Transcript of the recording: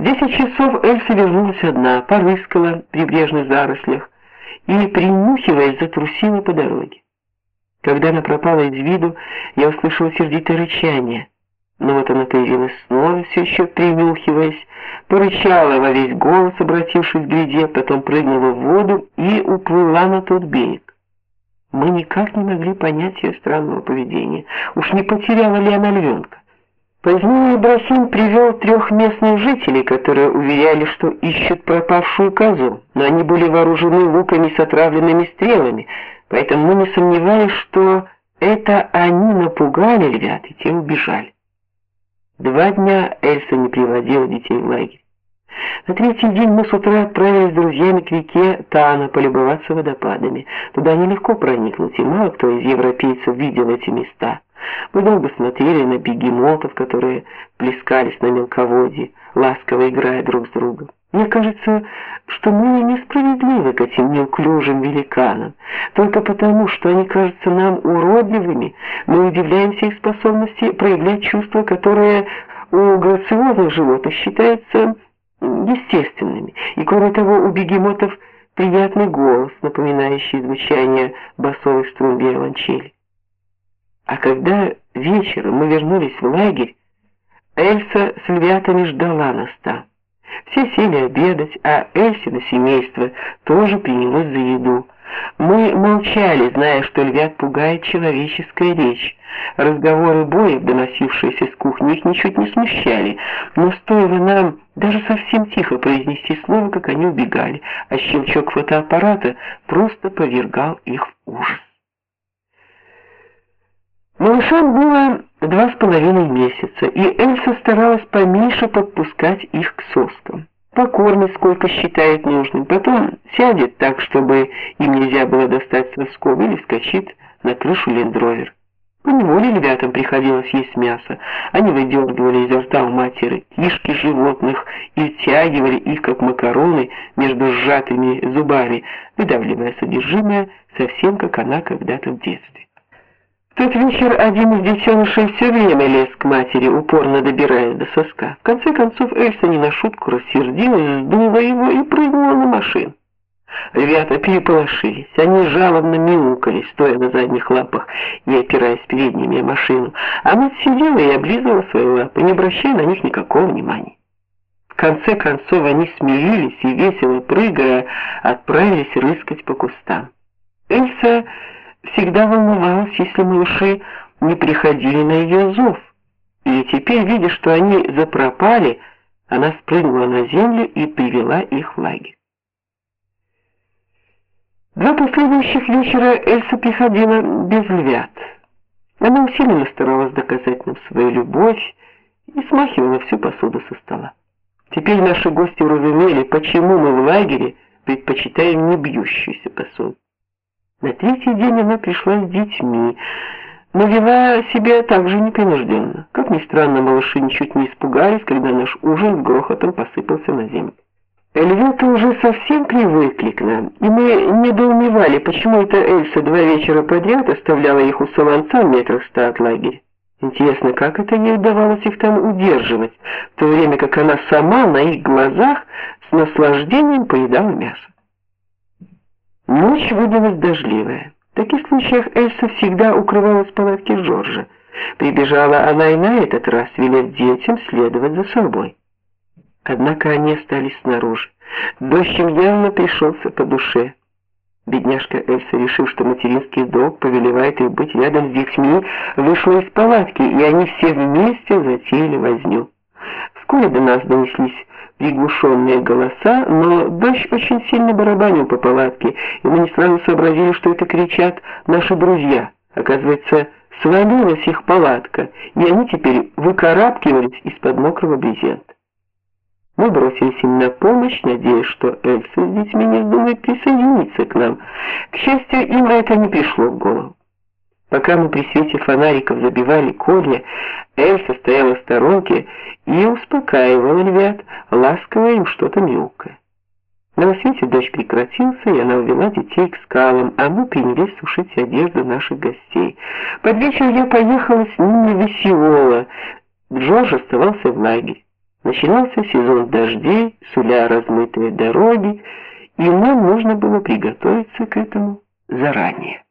Десять часов Эльса вернулась одна, порыскала в прибрежных зарослях и, принюхиваясь, затрусила по дороге. Когда она пропала из виду, я услышала сердитое рычание. Но вот она появилась снова, все еще принюхиваясь, порычала во весь голос, обратившись к беде, потом прыгнула в воду и уплыла на тот берег. Мы никак не могли понять ее странного поведения. Уж не потеряла ли она львенка? Позднее Ибрахим привел трех местных жителей, которые уверяли, что ищут пропавшую козу, но они были вооружены луками с отравленными стрелами, поэтому мы не сомневались, что это они напугали львят, и те убежали. Два дня Эльса не приводила детей в лагерь. На третий день мы с утра отправились с друзьями к реке Тана полюбоваться водопадами. Туда нелегко проникнуть, и мало кто из европейцев видел эти места. Мы долго смотрели на бегемотов, которые плескались на мелководье, ласково играя друг с другом. Мне кажется, что мы несправедливы к этим неуклюжим великанам. Только потому, что они кажутся нам уродливыми, мы удивляемся их способности проявлять чувства, которые у грациозных животных считаются естественными. И кроме того, у бегемотов приятный голос, напоминающий звучание басовых струн виолончели. А когда вечером мы вернулись в лагерь, Эльса с львятами ждала нас там. Все сели обедать, а Эльсина семейство тоже принялось за еду. Мы молчали, зная, что львят пугает человеческая речь. Разговоры боев, доносившиеся с кухни, их ничуть не смущали, но стоило нам даже совсем тихо произнести слово, как они убегали, а щелчок фотоаппарата просто повергал их в ужас. Малышам было два с половиной месяца, и Эльса старалась поменьше подпускать их к соскам. Покормит, сколько считает нужным, потом сядет так, чтобы им нельзя было достать сосков, или вскочит на крышу лендровер. Поневоле ребятам приходилось есть мясо. Они выдергивали изо рта у матери кишки животных и втягивали их, как макароны, между сжатыми зубами, выдавливая содержимое, совсем как она когда-то в детстве тот вечер один из детенышей все время лез к матери, упорно добираясь до соска. В конце концов Эльса не на шутку рассердилась, сдула его и прыгнула на машину. Ребята переполошились. Они жалобно мяукали, стоя на задних лапах и опираясь передними о машину. А мать сидела и облизывала свои лапы, не обращая на них никакого внимания. В конце концов они смеялись и весело прыгая отправились рыскать по кустам. Эльса всегда волновалась, если малыши не приходили на ее зов. И теперь, видя, что они запропали, она спрыгнула на землю и привела их в лагерь. Два последующих вечера Эльса приходила без львят. Она усиленно старалась доказать нам свою любовь и смахивала всю посуду со стола. Теперь наши гости уразумели, почему мы в лагере предпочитаем не бьющуюся посуду. На третий день она пришла с детьми, но вела себя также непринужденно. Как ни странно, малыши ничуть не испугались, когда наш ужин грохотом посыпался на землю. Эльвета уже совсем привыкли к нам, и мы недоумевали, почему это Эльса два вечера подряд оставляла их у Солонца метрах ста от лагеря. Интересно, как это ей удавалось их там удерживать, в то время как она сама на их глазах с наслаждением поедала мясо. Ночь выдалась дождливая. В таких случаях Эльса всегда укрывалась в палатке Жоржа. Прибежала она и на этот раз, велев детям следовать за собой. Однако они остались снаружи. Дождь им явно пришелся по душе. Бедняжка Эльса, решив, что материнский долг повелевает ей быть рядом с детьми, вышла из палатки, и они все вместе затеяли возню. Вскоре до нас донеслись приглушенные голоса, но дождь очень сильно барабанил по палатке, и мы не сразу сообразили, что это кричат наши друзья. Оказывается, свалилась их палатка, и они теперь выкарабкивались из-под мокрого брезента. Мы бросились им на помощь, надеясь, что Эльса с детьми не вздумает присоединиться к нам. К счастью, им это не пришло в голову. Пока мы при свете фонариков забивали колья, Эльса стояла в сторонке и успокаивала львят, ласково им что-то мяукая. На свете дождь прекратился, и она увела детей к скалам, а мы принялись сушить одежду наших гостей. Под вечер я поехала с ними в Исиола. Джордж оставался в лагере. Начинался сезон дождей, суля размытые дороги, и нам нужно было приготовиться к этому заранее.